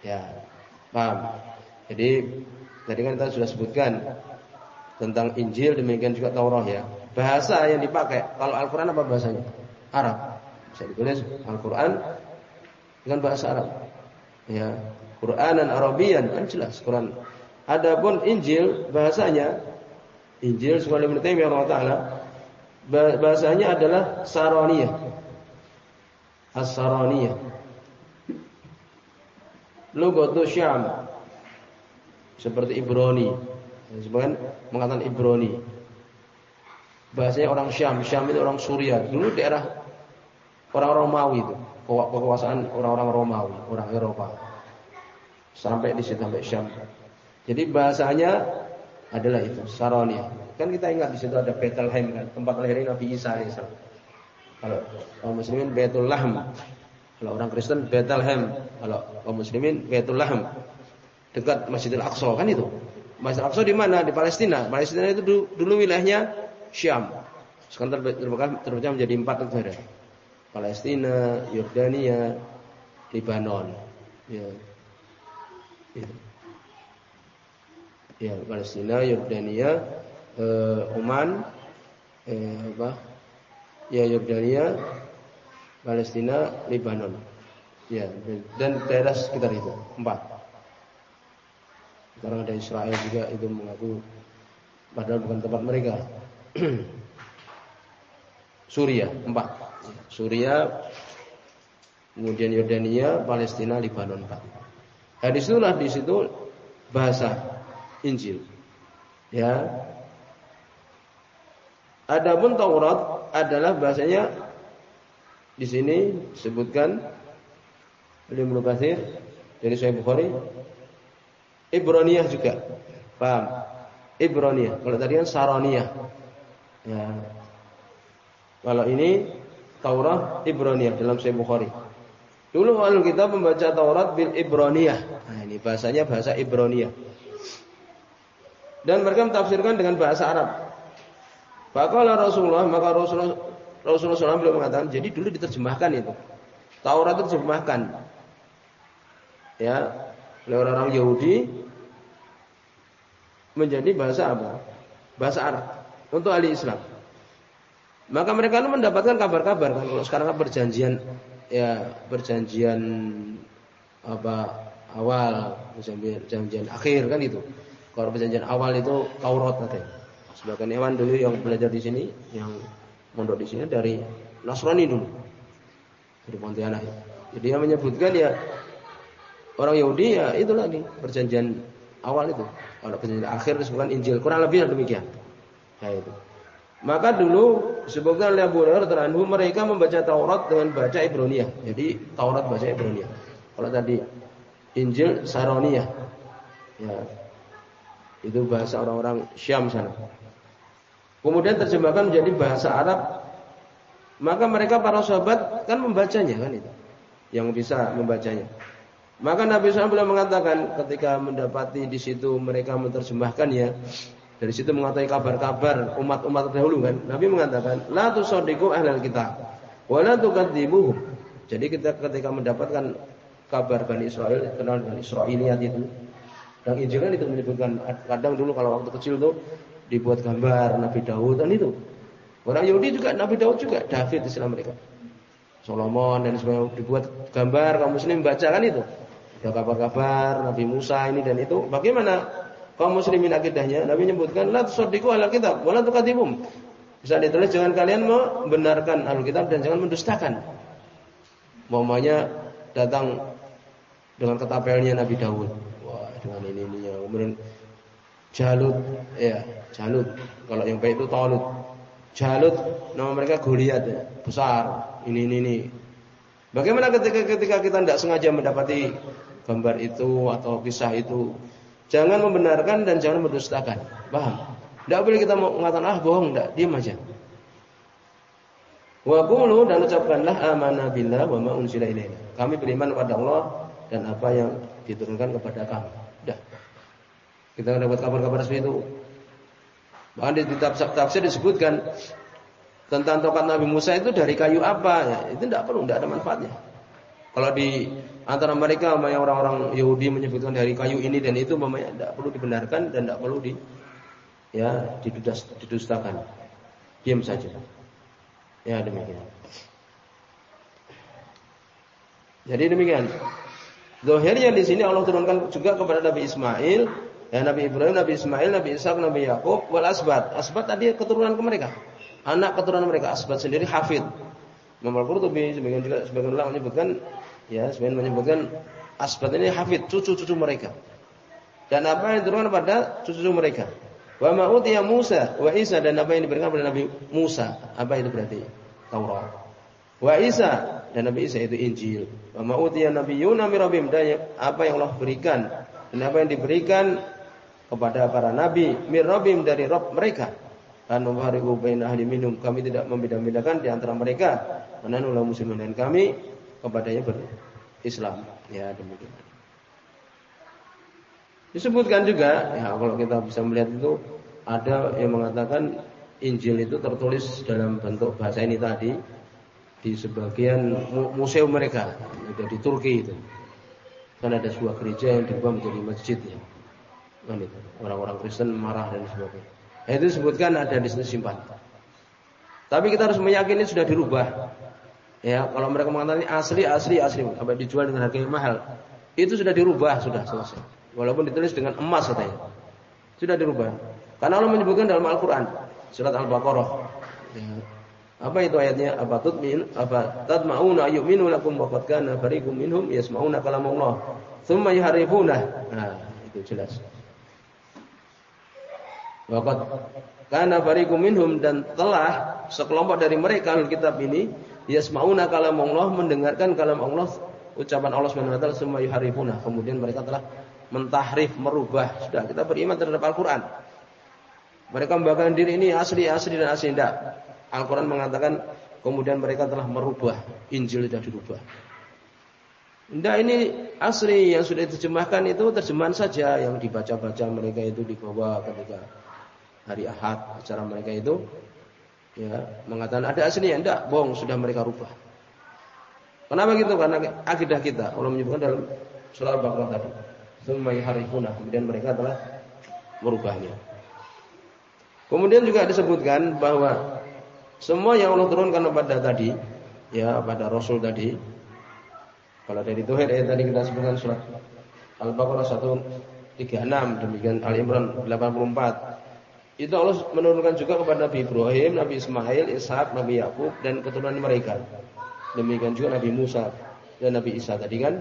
Ya. Paham? Jadi tadi kan kita sudah sebutkan tentang Injil demikian juga Taurat ya. Bahasa yang dipakai kalau Al-Qur'an apa bahasanya? Arab. Bisa ditulis Al-Qur'an dengan bahasa Arab. Ya. Quran dan Arabian kan jelas Quran. Adapun Injil bahasanya Injil sebagai Ibnu Allah taala bahasanya adalah Saroniyah. As-Saroniyah. Lugatu Syam. Seperti Ibrani. Sebagian mengatakan Ibrani. Bahasanya orang Syam. Syam itu orang Suriah. Dulu daerah orang-orang Romawi itu. Kekuasaan orang-orang Romawi, orang Eropa sampai di situ sampai Syam. Jadi bahasanya adalah itu Saronia. Kan kita ingat di situ ada Bethlehem kan, tempat lahir Nabi Isa alaihissalam. Kalau kaum muslimin Lahm. Kalau orang Kristen Bethlehem. Kalau kaum muslimin Lahm. Dekat Masjidil Aqsa kan itu. Masjidil Aqsa di mana? Di Palestina. Palestina itu dulu, dulu wilayahnya Syam. Sekarang terpecah menjadi empat negara. Palestina, Yordania, Lebanon. Ya. Ya, ya Palestina, Yordania, eh, Oman, eh, apa? Ya Yordania, Palestina, Lebanon. Ya, dan daerah sekitar itu empat. Sekarang ada Israel juga itu mengaku padahal bukan tempat mereka. [CLEARS THROAT] Suria empat. Suria, kemudian Yordania, Palestina, Lebanon empat. Hadis itulah di situ bahasa Injil. Ya. Adapun Taurat adalah bahasanya di sini disebutkan oleh Ibnu dari Sahih Bukhari Ibroniyah juga. Paham? Ibroniyah. Kalau tadi kan Saroniyah. Ya. Kalau ini Taurat Ibroniyah dalam Sahih Bukhari. Dulu kalau kita membaca Taurat bil Ibroniyah. Nah, ini bahasanya bahasa Ibroniyah. Dan mereka mentafsirkan dengan bahasa Arab. Faqala Rasulullah, maka Rasulullah Rasulullah SAW belum mengatakan, jadi dulu diterjemahkan itu. Taurat diterjemahkan. Ya, oleh orang-orang Yahudi menjadi bahasa apa? Bahasa Arab untuk ahli Islam. Maka mereka itu mendapatkan kabar-kabar kan kalau sekarang kan perjanjian ya perjanjian apa awal, perjanjian, perjanjian akhir kan itu. Kalau perjanjian awal itu Taurat katanya. Sebagian hewan dulu yang belajar di sini, yang mondok di sini dari Nasrani dulu. Dari Pontianak. Jadi dia menyebutkan ya orang Yahudi ya itu lagi perjanjian awal itu. Kalau perjanjian akhir disebutkan Injil, kurang lebih demikian. Ya itu. Maka dulu disebutkan oleh Abu Hurairah mereka membaca Taurat dengan baca Ibroniyah. Jadi Taurat baca Ibroniyah. Kalau tadi Injil Saroniyah. Ya. Itu bahasa orang-orang Syam sana. Kemudian terjemahkan menjadi bahasa Arab. Maka mereka para sahabat kan membacanya kan itu. Yang bisa membacanya. Maka Nabi SAW mengatakan ketika mendapati di situ mereka menerjemahkannya, dari situ mengetahui kabar-kabar umat-umat terdahulu kan. Nabi mengatakan, "La tusaddiqu ahlal kitab wa la tukadzibuhum." Jadi kita ketika mendapatkan kabar Bani Israel, kenal dengan Israiliyat itu. Dan Injil itu menyebutkan kadang dulu kalau waktu kecil tuh dibuat gambar Nabi Daud dan itu. Orang Yahudi juga Nabi Daud juga, David istilah mereka. Solomon dan sebagainya dibuat gambar kaum muslim baca kan itu. Ada kabar-kabar Nabi Musa ini dan itu. Bagaimana kaum muslimin akidahnya Nabi menyebutkan la tusaddiqu ala kitab wa la tukadzibum. Bisa ditulis jangan kalian membenarkan Alkitab dan jangan mendustakan. Mamanya datang dengan ketapelnya Nabi Daud. Wah, dengan ini ini ya. Kemudian Jalut, ya, Jalut. Kalau yang baik itu Talut. Jalut nama mereka Goliat ya, besar. Ini ini ini. Bagaimana ketika ketika kita tidak sengaja mendapati gambar itu atau kisah itu? Jangan membenarkan dan jangan mendustakan. Paham? Tidak boleh kita mengatakan ah bohong, tidak, diam aja. Wa qulu dan ucapkanlah amanah billah wa ma unzila ilaina. Kami beriman kepada Allah dan apa yang diturunkan kepada kami. Dah. Kita dapat kabar-kabar seperti itu. Bahkan di tafsir disebutkan tentang tokat Nabi Musa itu dari kayu apa ya, itu tidak perlu, tidak ada manfaatnya. Kalau di antara mereka orang-orang Yahudi menyebutkan dari kayu ini dan itu memangnya tidak perlu dibenarkan dan tidak perlu di ya didustakan. Diam saja. Ya demikian. Jadi demikian. Zohirnya di sini Allah turunkan juga kepada Nabi Ismail, ya Nabi Ibrahim, Nabi Ismail, Nabi Ishak, Nabi Yakub, wal asbat. Asbat tadi keturunan ke mereka anak keturunan mereka Asbat sendiri hafid. Imam Al-Qurtubi sebagian juga sebagian ulama menyebutkan ya sebagian menyebutkan Asbat ini hafid cucu-cucu mereka. Dan apa yang diturunkan pada cucu-cucu mereka. Wa ma'utiya Musa wa Isa dan apa yang diberikan kepada Nabi Musa. Apa itu berarti? Taurat. Wa Isa dan Nabi Isa itu Injil. Wa ma'utiya Yuna mirabim dan apa yang Allah berikan dan apa yang diberikan kepada para nabi mirabim dari Rob mereka an nufariqu baina ahli minum kami tidak membeda-bedakan di antara mereka mananul muslimin dan kami kepadanya berislam. Ya demikian. Disebutkan juga ya kalau kita bisa melihat itu ada yang mengatakan Injil itu tertulis dalam bentuk bahasa ini tadi di sebagian museum mereka. Ada di Turki itu. Kan ada sebuah gereja yang diubah menjadi masjid ya kan orang-orang Kristen marah dan sebagainya. Nah, itu disebutkan ada di situ simpan. Tapi kita harus meyakini sudah dirubah. Ya, kalau mereka mengatakan ini asli, asli, asli, sampai dijual dengan harga yang mahal, itu sudah dirubah, sudah selesai. Walaupun ditulis dengan emas katanya, sudah dirubah. Karena Allah menyebutkan dalam Al-Quran, surat Al-Baqarah. Ya. Apa itu ayatnya? Apa tutmin? Apa tatma'una yu'minu lakum wa qad kana fariqum minhum yasma'una kalamullah, thumma yuharrifuna. Nah, itu jelas. Waqad kana fariqum minhum dan telah sekelompok dari mereka kitab ini yasmauna kalam Allah mendengarkan kalam Allah ucapan Allah Subhanahu wa taala semua yuharifuna. Kemudian mereka telah mentahrif merubah. Sudah kita beriman terhadap Al-Qur'an. Mereka membanggakan diri ini asli asli dan asli. Tidak. Al-Qur'an mengatakan kemudian mereka telah merubah. Injil sudah dirubah. Tidak ini asli. Yang sudah diterjemahkan itu terjemahan saja. Yang dibaca-baca mereka itu dibawa ketika hari Ahad acara mereka itu ya mengatakan ada aslinya enggak bohong sudah mereka rubah. Kenapa gitu? Karena akidah kita Allah menyebutkan dalam surah Al-Baqarah tadi semua harifuna kemudian mereka telah merubahnya. Kemudian juga disebutkan bahwa semua yang Allah turunkan kepada tadi ya pada Rasul tadi kalau dari Tuhan ya tadi kita sebutkan surat Al-Baqarah 136 demikian Al-Imran 84 itu Allah menurunkan juga kepada Nabi Ibrahim, Nabi Ismail, Ishak, Nabi Yakub dan keturunan mereka. Demikian juga Nabi Musa dan Nabi Isa tadi kan.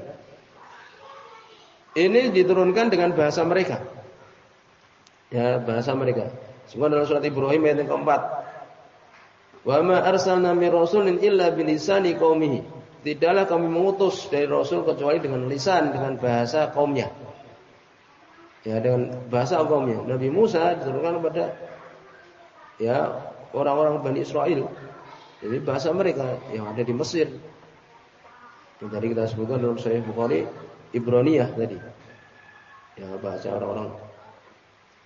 Ini diturunkan dengan bahasa mereka. Ya, bahasa mereka. Semua dalam surat Ibrahim ayat yang keempat. Wa ma arsalna min rasulin illa bilisani qaumihi. Tidaklah kami mengutus dari rasul kecuali dengan lisan, dengan bahasa kaumnya ya dengan bahasa kaumnya. Nabi Musa diturunkan kepada ya orang-orang Bani Israel. Jadi bahasa mereka yang ada di Mesir. Yang tadi kita sebutkan dalam Sahih Bukhari Ibraniyah tadi. Ya bahasa orang-orang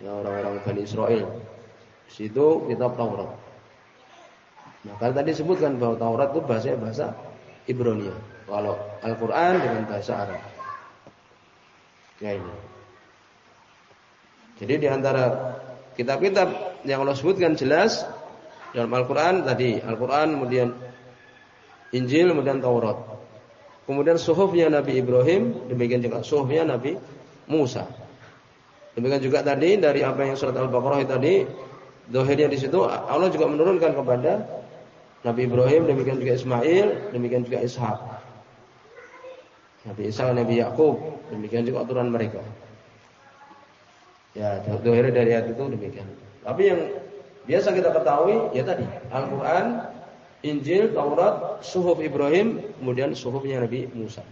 ya orang-orang Bani Israel. Di situ kitab Taurat. Nah, kalau tadi sebutkan bahwa Taurat itu bahasanya bahasa Ibraniyah. Kalau Al-Qur'an dengan bahasa Arab. Ya ini. Jadi di antara kitab-kitab yang Allah sebutkan jelas dalam Al-Qur'an tadi, Al-Qur'an kemudian Injil kemudian Taurat. Kemudian suhufnya Nabi Ibrahim, demikian juga suhufnya Nabi Musa. Demikian juga tadi dari apa yang surat Al-Baqarah tadi, dohirnya di situ Allah juga menurunkan kepada Nabi Ibrahim, demikian juga Ismail, demikian juga Ishak. Nabi Isa, Nabi Yakub, demikian juga aturan mereka. Ya, dohir dari ayat itu demikian. Tapi yang Biasa kita ketahui ya tadi Al-Qur'an, Injil, Taurat, Suhuf Ibrahim, kemudian suhufnya Nabi Musa.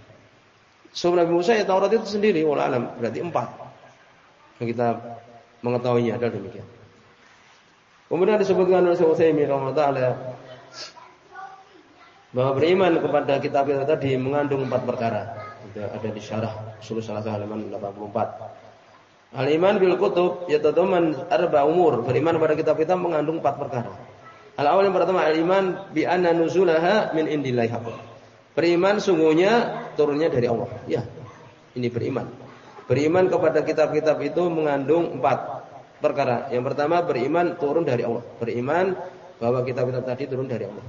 Suhuf Nabi Musa ya Taurat itu sendiri, wala alam, berarti empat. Yang kita mengetahuinya adalah demikian. Kemudian disebutkan oleh Syekh Utsaimin rahimahullah bahwa beriman kepada kitab kita tadi mengandung empat perkara. Ada di syarah Sulh Salah halaman 84. Al-iman bil kutub yatadaman arba umur. Beriman kepada kitab kita mengandung empat perkara. Al awal yang pertama al-iman bi anna nuzulaha min indillahi Beriman sungguhnya turunnya dari Allah. Ya. Ini beriman. Beriman kepada kitab-kitab itu mengandung empat perkara. Yang pertama beriman turun dari Allah. Beriman bahwa kitab-kitab tadi turun dari Allah.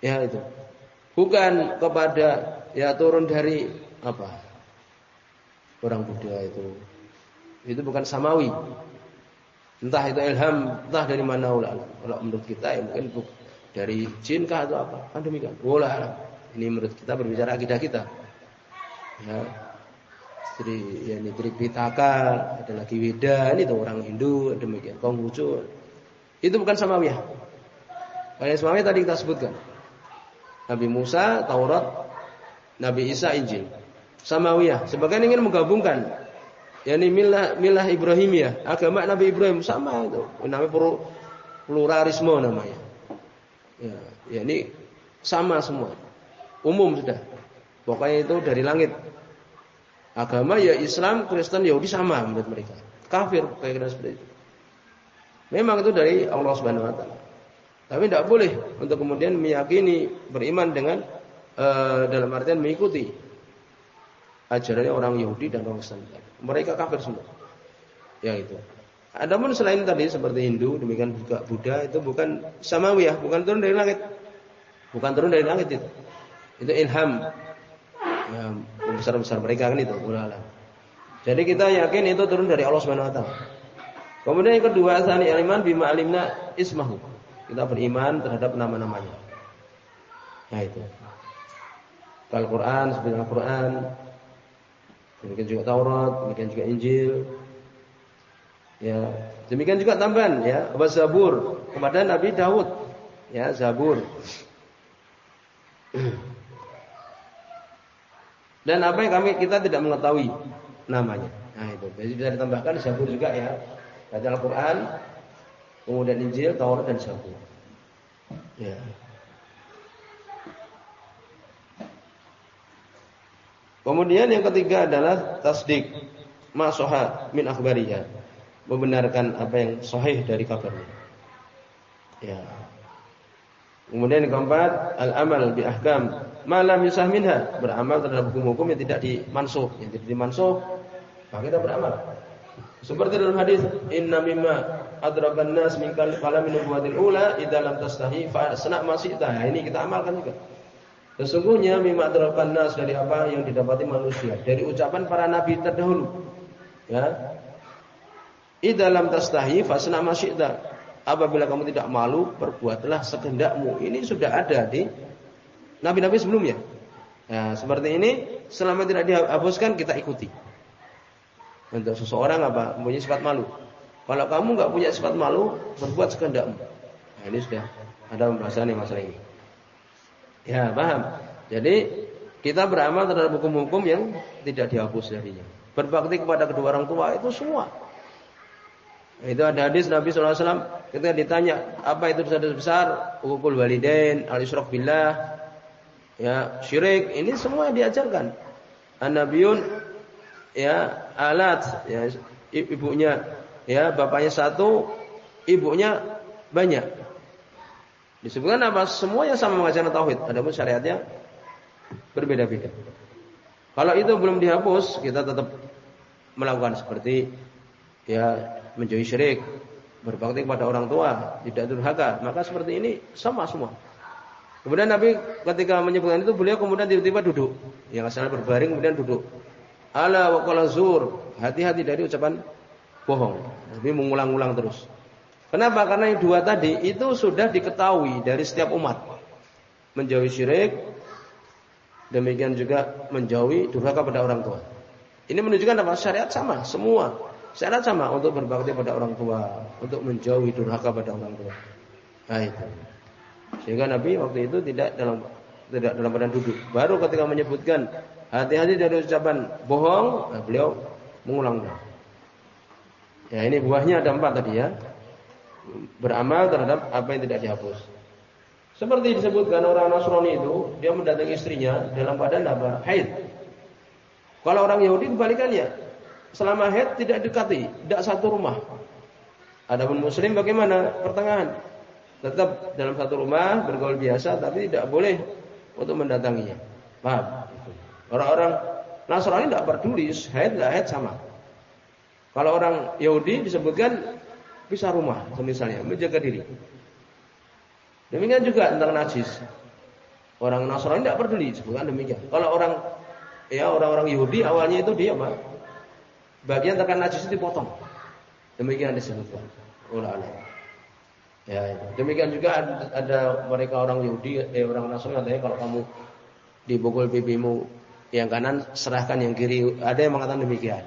Ya itu. Bukan kepada ya turun dari apa? Orang Buddha itu. Itu bukan samawi. Entah itu ilham, entah dari mana ulama. Kalau menurut kita ya mungkin dari jin kah atau apa? Kan demikian. Ulah. Ini menurut kita berbicara akidah kita. Ya. Jadi ya ini Tripitaka, ada lagi Weda, ini tuh orang Hindu, demikian Konghucu. Itu bukan samawiyah. Kalau samawiyah tadi kita sebutkan. Nabi Musa, Taurat, Nabi Isa, Injil. Samawiyah. Sebagian ingin menggabungkan yakni milah milah ya agama Nabi Ibrahim sama itu. Namanya pluralisme namanya. Ya, ya ini sama semua. Umum sudah. Pokoknya itu dari langit. Agama ya Islam, Kristen, Yahudi sama menurut mereka. Kafir kayak kira seperti itu. Memang itu dari Allah Subhanahu wa taala. Tapi tidak boleh untuk kemudian meyakini beriman dengan uh, dalam artian mengikuti ajarannya orang Yahudi dan orang Kristen. Mereka kafir semua. Ya itu. Adapun selain tadi seperti Hindu, demikian juga Buddha itu bukan samawiyah, bukan turun dari langit. Bukan turun dari langit itu. Itu ilham. Ya, besar-besar mereka kan itu, ulama. Jadi kita yakin itu turun dari Allah Subhanahu wa taala. Kemudian yang kedua, sani iman bima alimna ismahu. Kita beriman terhadap nama-namanya. Nah itu. Al-Quran, seperti Al-Quran, Demikian juga Taurat, demikian juga Injil. Ya, demikian juga tambahan ya, wa Zabur kepada Nabi Daud. Ya, Zabur. Dan apa yang kami kita tidak mengetahui namanya. Nah, itu. Jadi bisa ditambahkan Zabur juga ya. Baca Al-Qur'an, kemudian Injil, Taurat dan Zabur. Ya. Kemudian yang ketiga adalah tasdik masoha min akhbariya. Membenarkan apa yang sahih dari kabarnya. Ya. Kemudian yang keempat, al-amal bi ahkam malam yusah minha, beramal terhadap hukum-hukum yang tidak dimansuh, yang tidak dimansuh, maka kita beramal. Seperti dalam hadis, inna mimma adrakan nas min kalamin nubuwatil ula idza lam tastahi fa sana masita. Nah, ini kita amalkan juga. Sesungguhnya mimma adrakan nas dari apa yang didapati manusia, dari ucapan para nabi terdahulu. Ya. Idalam tastahi fasna masyida. Apabila kamu tidak malu, perbuatlah sekehendakmu. Ini sudah ada di nabi-nabi sebelumnya. Ya, seperti ini selama tidak dihapuskan kita ikuti. Untuk seseorang apa? Mempunyai sifat malu. Kalau kamu nggak punya sifat malu, berbuat sekehendakmu. Nah, ini sudah ada pembahasan yang masalah ini. Ya, paham. Jadi kita beramal terhadap hukum-hukum yang tidak dihapus darinya. Berbakti kepada kedua orang tua itu semua. Itu ada hadis Nabi SAW ketika ditanya apa itu dosa-dosa besar, ukul walidain, al billah, ya syirik, ini semua diajarkan. An-nabiyun ya alat ya ibunya ya bapaknya satu, ibunya banyak. Disebutkan apa? Semua yang sama mengajarkan tauhid. Adapun syariatnya berbeda-beda. Kalau itu belum dihapus, kita tetap melakukan seperti ya menjauhi syirik, berbakti kepada orang tua, tidak durhaka. Maka seperti ini sama semua. Kemudian Nabi ketika menyebutkan itu beliau kemudian tiba-tiba duduk. Yang asalnya berbaring kemudian duduk. Ala wa zur. Hati-hati dari ucapan bohong. Nabi mengulang-ulang terus. Kenapa? Karena yang dua tadi itu sudah diketahui dari setiap umat. Menjauhi syirik, demikian juga menjauhi durhaka pada orang tua. Ini menunjukkan apa? Syariat sama, semua. Syarat sama untuk berbakti pada orang tua, untuk menjauhi durhaka pada orang tua. Nah itu. Sehingga Nabi waktu itu tidak dalam tidak dalam badan duduk. Baru ketika menyebutkan hati-hati dari ucapan bohong, nah beliau mengulangnya. Ya ini buahnya ada empat tadi ya. Beramal terhadap apa yang tidak dihapus. Seperti disebutkan orang Nasrani itu, dia mendatangi istrinya dalam badan apa? Haid. Kalau orang Yahudi kebalikannya. Selama haid tidak dekati, tidak satu rumah. Adapun muslim bagaimana? Pertengahan. Tetap dalam satu rumah bergaul biasa tapi tidak boleh untuk mendatanginya. Paham? Orang-orang Nasrani tidak peduli, haid tidak haid sama. Kalau orang Yahudi disebutkan pisah rumah, misalnya menjaga diri. Demikian juga tentang najis. Orang Nasrani tidak peduli, disebutkan demikian. Kalau orang ya orang-orang Yahudi awalnya itu dia apa? Bagian tekan najis itu dipotong. Demikian disebutkan. Ulama. Ya, demikian juga ada, ada mereka orang Yahudi, eh orang Nasrani katanya kalau kamu dipukul pipimu yang kanan serahkan yang kiri. Ada yang mengatakan demikian.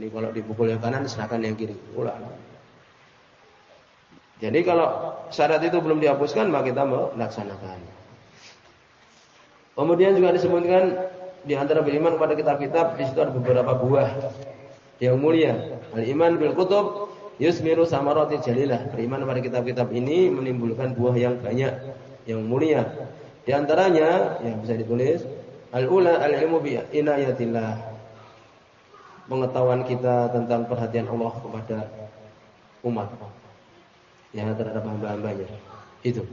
Ini kalau dipukul yang kanan serahkan yang kiri. Ulah. Jadi kalau syarat itu belum dihapuskan maka kita melaksanakan. Kemudian juga disebutkan di antara beriman kepada kitab-kitab di situ ada beberapa buah yang mulia. Al iman bil kutub yusmiru samarati jalilah. Beriman kepada kitab-kitab ini menimbulkan buah yang banyak, yang mulia. Di antaranya yang bisa ditulis al ula al ilmu bi inayatillah pengetahuan kita tentang perhatian Allah kepada umat yang terhadap hamba-hambanya. Itu.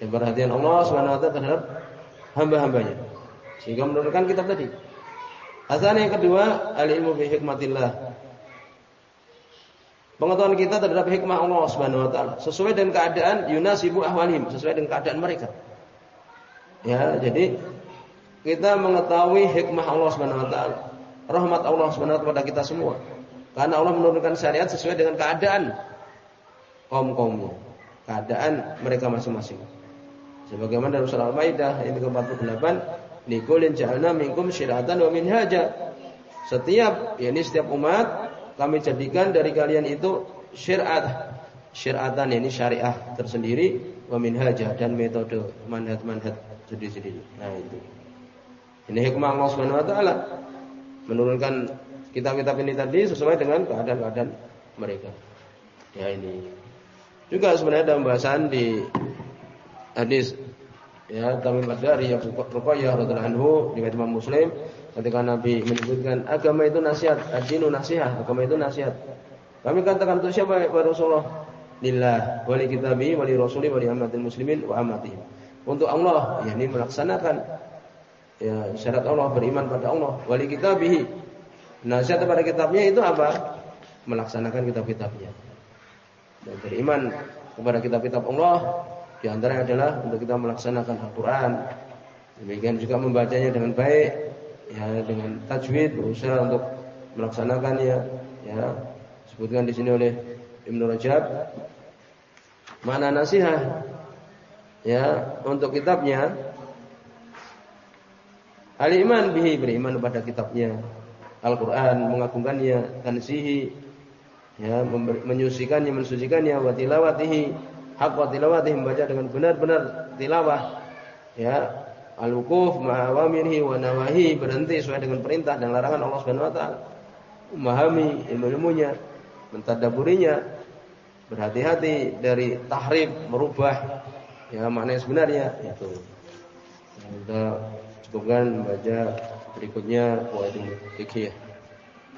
Dan perhatian Allah SWT terhadap hamba-hambanya. Sehingga menurunkan kitab tadi. Asal yang kedua, al-ilmu bi hikmatillah. Pengetahuan kita terhadap hikmah Allah Subhanahu wa taala sesuai dengan keadaan yunasibu ahwalim, sesuai dengan keadaan mereka. Ya, jadi kita mengetahui hikmah Allah Subhanahu wa taala rahmat Allah Subhanahu kepada kita semua. Karena Allah menurunkan syariat sesuai dengan keadaan kaum-kaumnya, keadaan mereka masing-masing. Sebagaimana dalam surah Al-Maidah ayat ke-48, "Likulin ja'alna minkum syiratan wa minhaja." Setiap yakni setiap umat kami jadikan dari kalian itu syariat syariatan ini syariah tersendiri wa minhaja dan metode manhaj-manhaj sendiri-sendiri. Nah itu. Ini hikmah Allah Subhanahu wa taala menurunkan kitab-kitab ini tadi sesuai dengan keadaan-keadaan mereka. Ya ini. Juga sebenarnya dalam bahasan di hadis ya Tamim Ad-Dari yang Ruqayyah radhiyallahu anhu di Imam Muslim ketika Nabi menyebutkan agama itu nasihat, ad-dinu nasihat, agama itu nasihat. Kami katakan untuk siapa ya Rasulullah? Lillah, wali kitabi, wali rasuli, wali amatil muslimin wa amatihim. Untuk Allah, yakni melaksanakan ya, syarat Allah beriman pada Allah wali kitabihi nasihat kepada kitabnya itu apa melaksanakan kitab-kitabnya dan beriman kepada kitab-kitab Allah. Di antaranya adalah untuk kita melaksanakan Al-Qur'an. Demikian juga membacanya dengan baik ya dengan tajwid berusaha untuk melaksanakannya ya. Sebutkan di sini oleh Ibnu Rajab mana nasihat ya untuk kitabnya? Al-iman bihi beriman kepada kitabnya. Al-Qur'an mengagungkannya, tansihi ya menyucikannya, mensucikannya wa tilawatihi hak wa tilawatihi membaca dengan benar-benar tilawah. Ya, al-wuquf ma'awamirihi wa nawahi berhenti sesuai dengan perintah dan larangan Allah Subhanahu wa taala. Memahami ilmu-ilmunya, mentadaburinya, berhati-hati dari tahrif, merubah ya makna yang sebenarnya itu. Kita Cukupkan membaca berikutnya Wa'idul Fikih